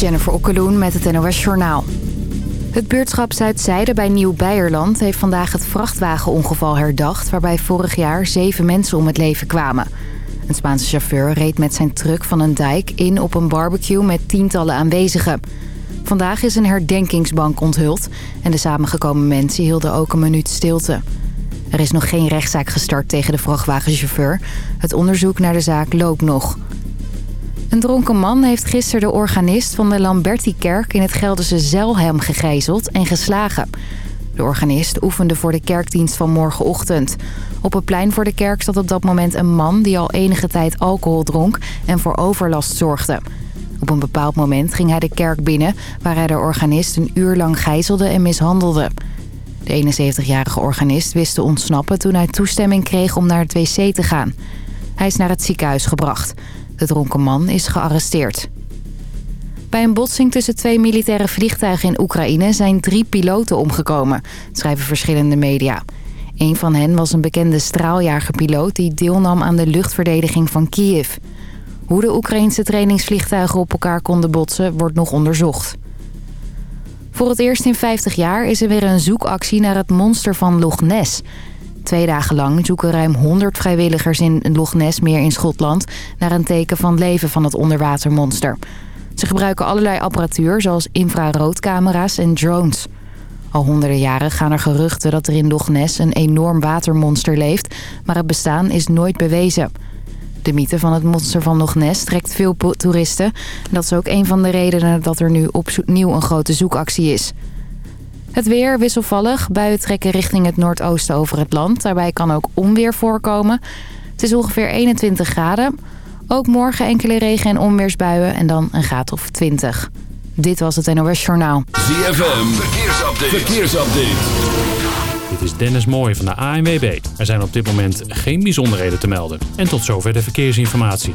Jennifer Okkeloen met het NOS Journaal. Het buurtschap Zuidzijde bij Nieuw-Beierland heeft vandaag het vrachtwagenongeval herdacht... waarbij vorig jaar zeven mensen om het leven kwamen. Een Spaanse chauffeur reed met zijn truck van een dijk in op een barbecue met tientallen aanwezigen. Vandaag is een herdenkingsbank onthuld en de samengekomen mensen hielden ook een minuut stilte. Er is nog geen rechtszaak gestart tegen de vrachtwagenchauffeur. Het onderzoek naar de zaak loopt nog... Een dronken man heeft gisteren de organist van de Lamberti-kerk in het Gelderse Zelhem gegijzeld en geslagen. De organist oefende voor de kerkdienst van morgenochtend. Op het plein voor de kerk zat op dat moment een man die al enige tijd alcohol dronk en voor overlast zorgde. Op een bepaald moment ging hij de kerk binnen waar hij de organist een uur lang gijzelde en mishandelde. De 71-jarige organist wist te ontsnappen toen hij toestemming kreeg om naar het wc te gaan. Hij is naar het ziekenhuis gebracht. De dronken man is gearresteerd. Bij een botsing tussen twee militaire vliegtuigen in Oekraïne zijn drie piloten omgekomen, schrijven verschillende media. Een van hen was een bekende straaljagerpiloot die deelnam aan de luchtverdediging van Kiev. Hoe de Oekraïnse trainingsvliegtuigen op elkaar konden botsen wordt nog onderzocht. Voor het eerst in 50 jaar is er weer een zoekactie naar het monster van Loch Ness. Twee dagen lang zoeken ruim 100 vrijwilligers in Loch Ness meer in Schotland... naar een teken van leven van het onderwatermonster. Ze gebruiken allerlei apparatuur zoals infraroodcamera's en drones. Al honderden jaren gaan er geruchten dat er in Loch Ness een enorm watermonster leeft... maar het bestaan is nooit bewezen. De mythe van het monster van Loch Ness trekt veel toeristen. Dat is ook een van de redenen dat er nu opnieuw een grote zoekactie is... Het weer wisselvallig. Buien trekken richting het noordoosten over het land. Daarbij kan ook onweer voorkomen. Het is ongeveer 21 graden. Ook morgen enkele regen- en onweersbuien en dan een graad of 20. Dit was het NOS Journaal. ZFM, verkeersupdate. verkeersupdate. Dit is Dennis Mooij van de ANWB. Er zijn op dit moment geen bijzonderheden te melden. En tot zover de verkeersinformatie.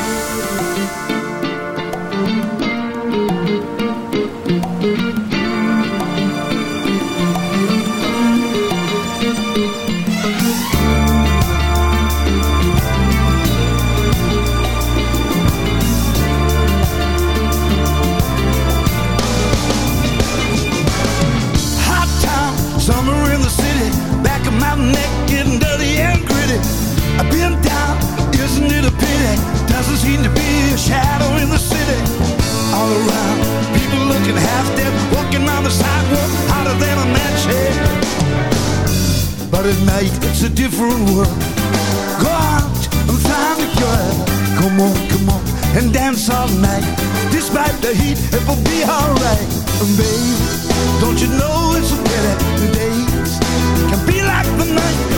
walking on the sidewalk hotter than a match head. But at night it's a different world. Go out and find a girl. Come on, come on, and dance all night. Despite the heat, it will be alright. And babe, don't you know it's a pity days can be like the night.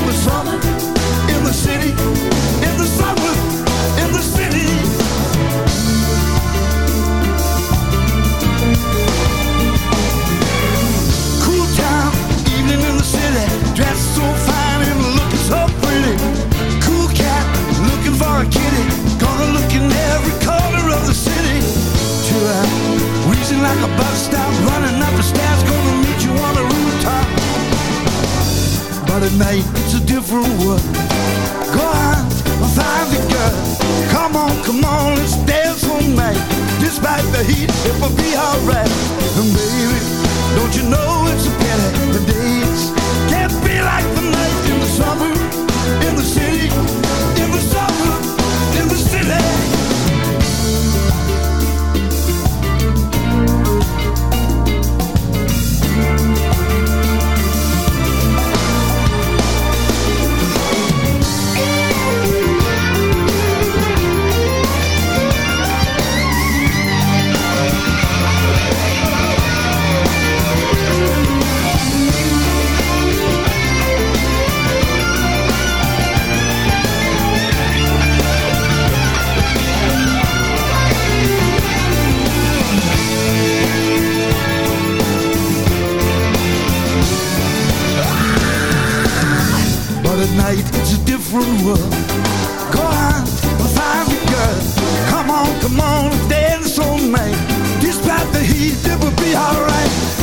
the bus stop, running up the stairs, gonna meet you on the rooftop. But at night, it's a different world. Go on, find the girl. Come on, come on, dance all night. Despite the heat, it will be alright. And baby, don't you know it's a pity the can't be like the night in the summer, in the city. Night, it's a different world. Go on, find me, girl. Come on, come on, dance all night. Despite the heat, it will be alright.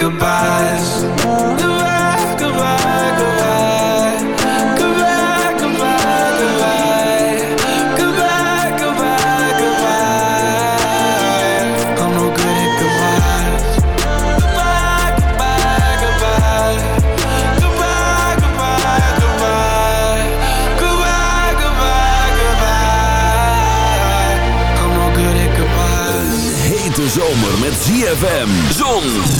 goodbyes. Zomer met ZFM. Zon,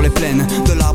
Les plaines. De la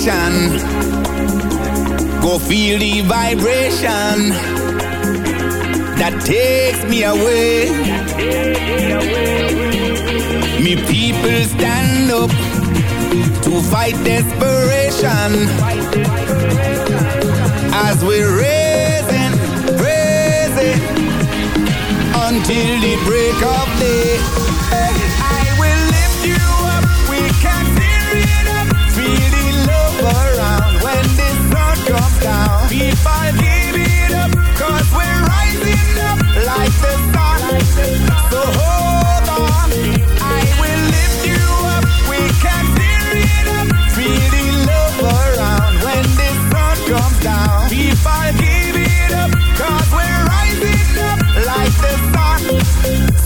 vibration. Go feel the vibration that takes me away. Me people stand up to fight desperation as we're raising, raising until the break of day. If I give it up, we're rising up like the sun.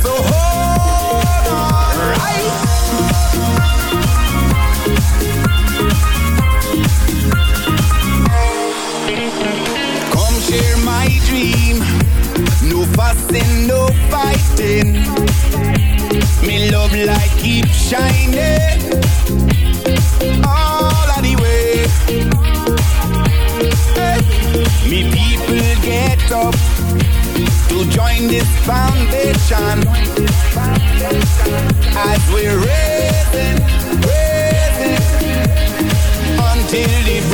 So hold on. Come share my dream. No fussing, no fighting. Love light shining join this foundation. As we're raising, raising until the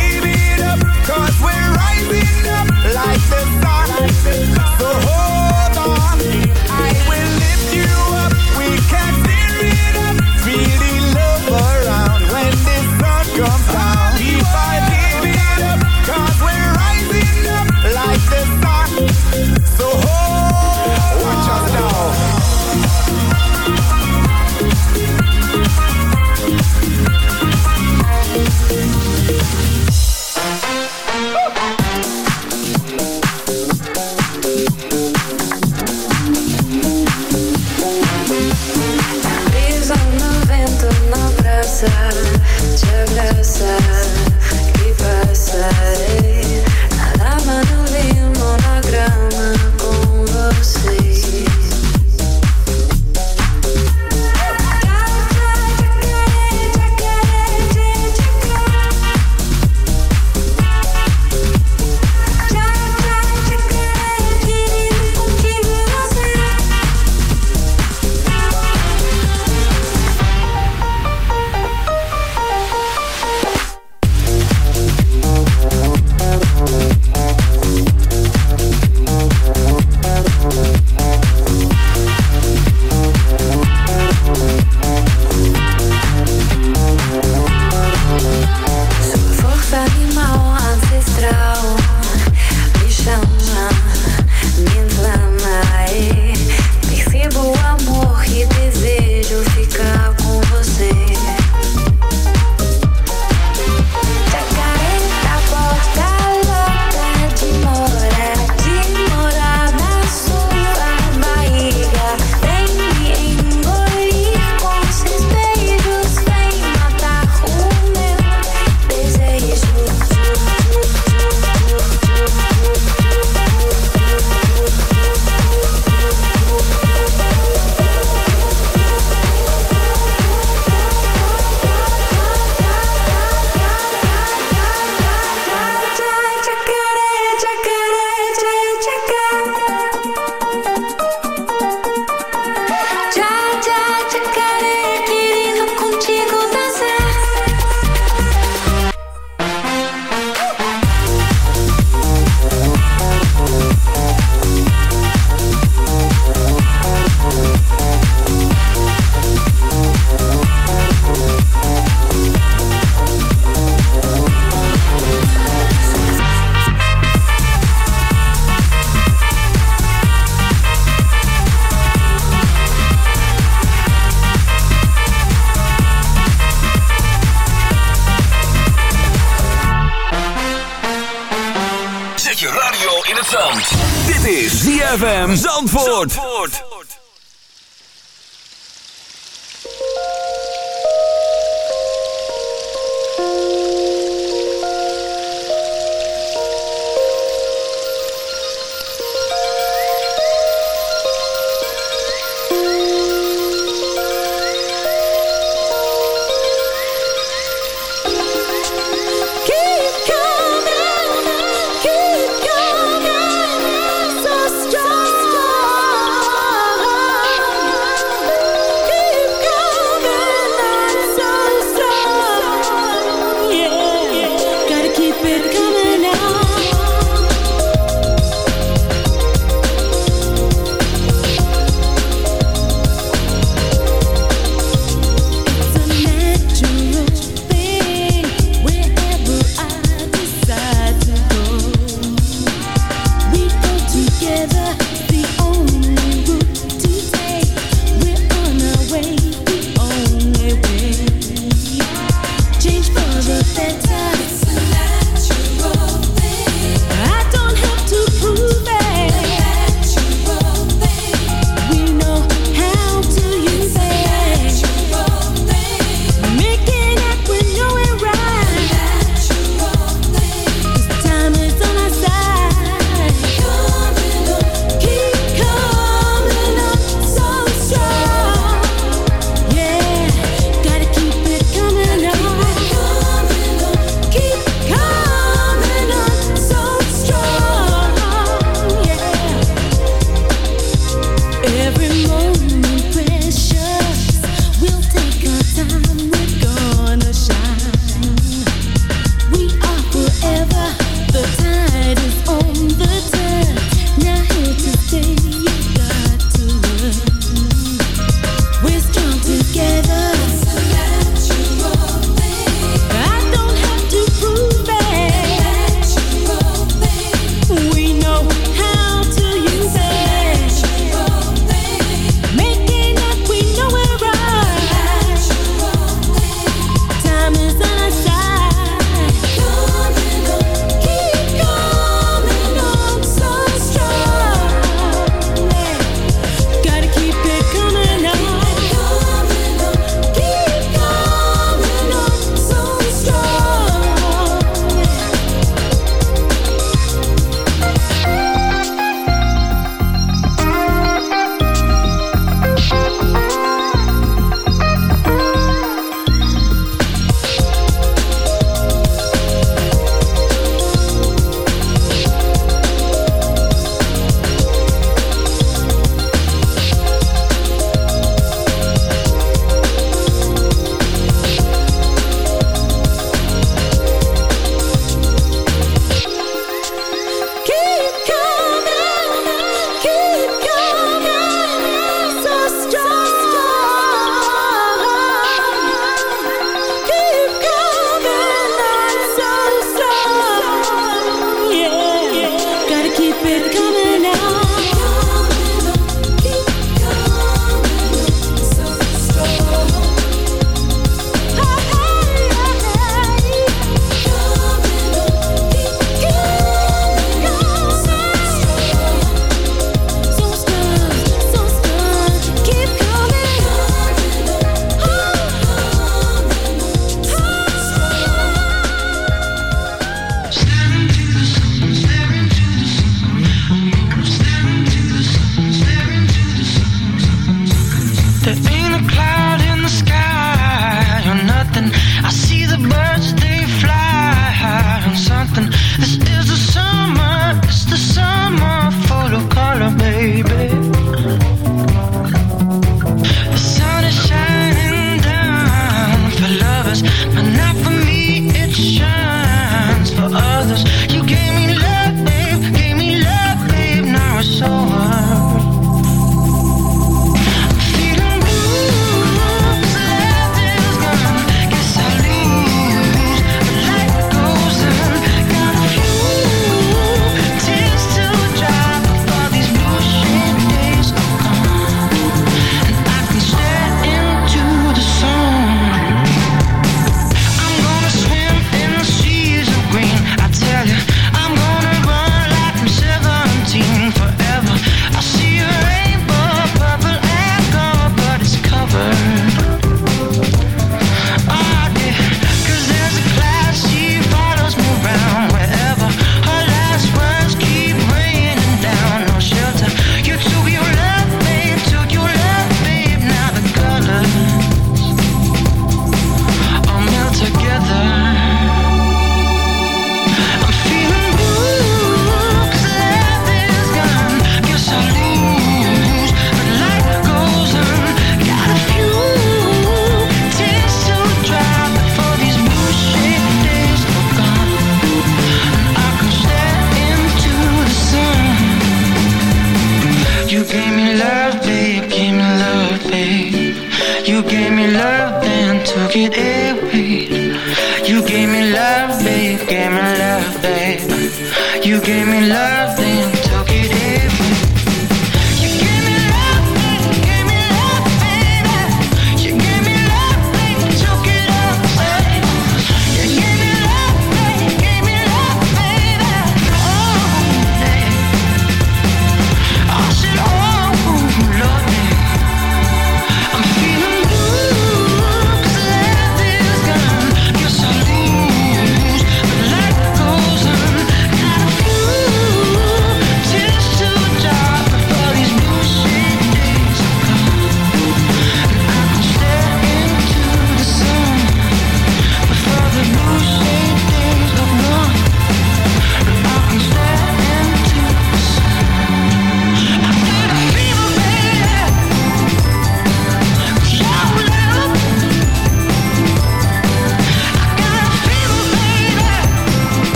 like the sun. So hold on. closer, turn.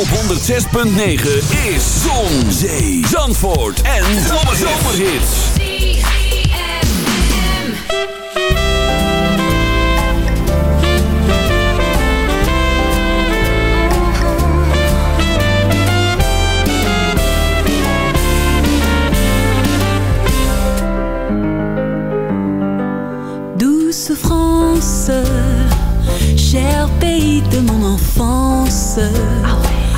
op 106.9 is Zon, Zee, Zandvoort en Zomerhits. Douce France, cher pays de mon enfance. Ah ouais.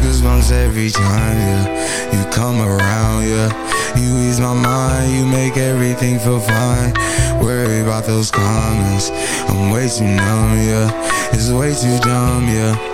Goosebumps every time, yeah. You come around, yeah. You ease my mind, you make everything feel fine. Worry about those comments. I'm way too numb, yeah. It's way too dumb, yeah.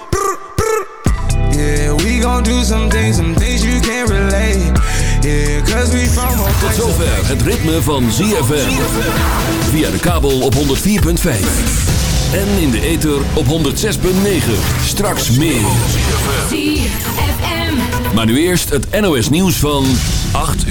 Yeah, we gon' do some things, some things you can't relate. Yeah, cause we from a Tot zover het ritme van ZFM. Via de kabel op 104.5. En in de ether op 106.9. Straks meer. ZFM. Maar nu eerst het NOS nieuws van 8 uur.